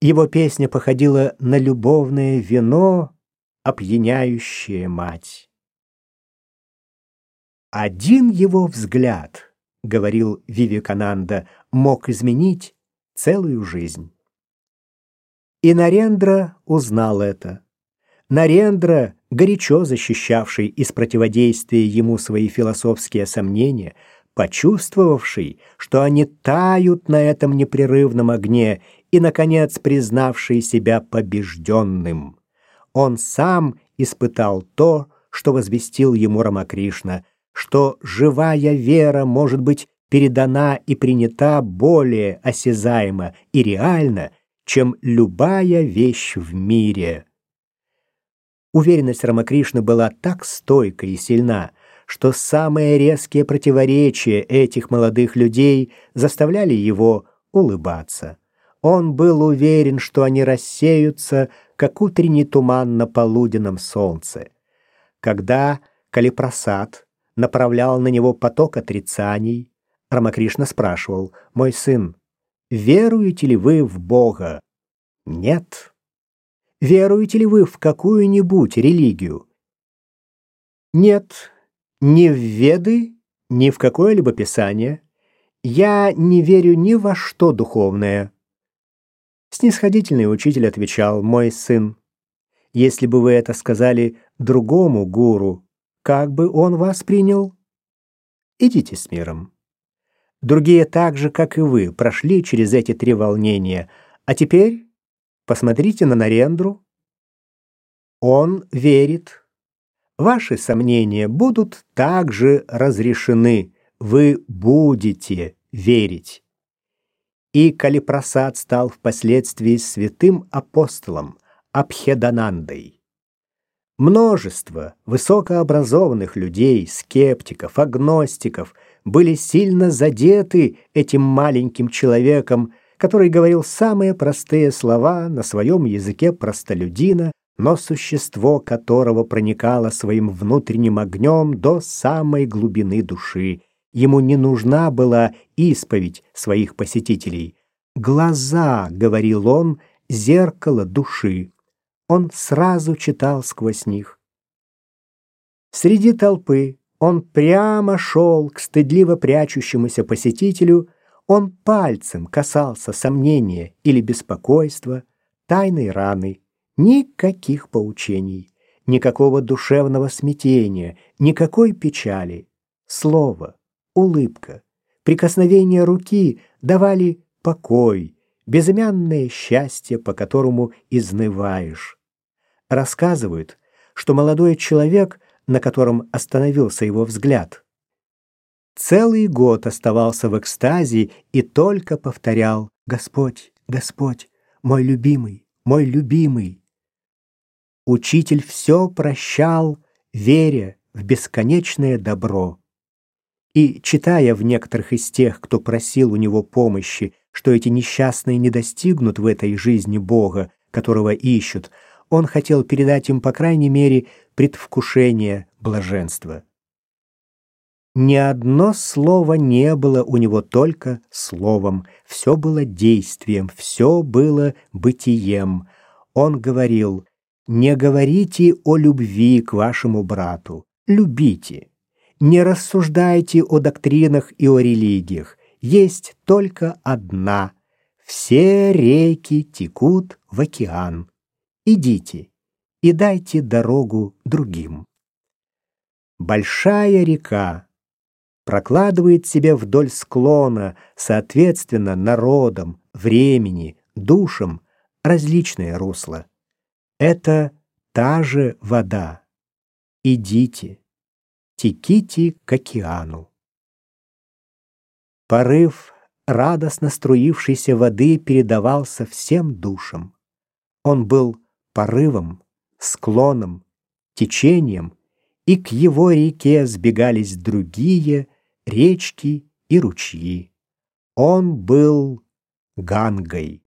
Его песня походила на любовное вино, опьяняющее мать. Один его взгляд, говорил Вивекананда, мог изменить целую жизнь. И Нарендра узнал это. Нарендра, горячо защищавший из противодействия ему свои философские сомнения, почувствовавший, что они тают на этом непрерывном огне и, наконец, признавший себя побежденным. Он сам испытал то, что возвестил ему Рамакришна, что живая вера может быть передана и принята более осязаемо и реально, чем любая вещь в мире. Уверенность Рамакришны была так стойка и сильна, что самые резкие противоречия этих молодых людей заставляли его улыбаться. Он был уверен, что они рассеются, как утренний туман на полуденном солнце. Когда Калипросад направлял на него поток отрицаний, Рамакришна спрашивал, «Мой сын, веруете ли вы в Бога?» «Нет». Веруете ли вы в какую-нибудь религию? Нет, ни в Веды, ни в какое-либо писание. Я не верю ни во что духовное. Снисходительный учитель отвечал, мой сын, если бы вы это сказали другому гуру, как бы он вас принял? Идите с миром. Другие так же, как и вы, прошли через эти три волнения, а теперь Посмотрите на Нарендру. Он верит. Ваши сомнения будут также разрешены. Вы будете верить. И Калипрасад стал впоследствии святым апостолом Абхеданандой. Множество высокообразованных людей, скептиков, агностиков были сильно задеты этим маленьким человеком, который говорил самые простые слова на своем языке простолюдина, но существо которого проникало своим внутренним огнем до самой глубины души. Ему не нужна была исповедь своих посетителей. «Глаза», — говорил он, — «зеркало души». Он сразу читал сквозь них. Среди толпы он прямо шел к стыдливо прячущемуся посетителю, он пальцем касался сомнения или беспокойства, тайной раны. Никаких поучений, никакого душевного смятения, никакой печали. Слово, улыбка, прикосновение руки давали покой, безымянное счастье, по которому изнываешь. Рассказывают, что молодой человек, на котором остановился его взгляд, целый год оставался в экстазе и только повторял «Господь, Господь, мой любимый, мой любимый». Учитель все прощал, веря в бесконечное добро. И, читая в некоторых из тех, кто просил у него помощи, что эти несчастные не достигнут в этой жизни Бога, которого ищут, он хотел передать им, по крайней мере, предвкушение блаженства. Ни одно слово не было у него только словом, все было действием, все было бытием. Он говорил, не говорите о любви к вашему брату, любите. Не рассуждайте о доктринах и о религиях, есть только одна. Все реки текут в океан. Идите и дайте дорогу другим. Большая река прокладывает себе вдоль склона, соответственно, народам, времени, душам различные русла. Это та же вода. Идите, теките к океану. Порыв радостно струившейся воды передавался всем душам. Он был порывом, склоном, течением, и к его реке сбегались другие, речки и ручьи. Он был Гангой.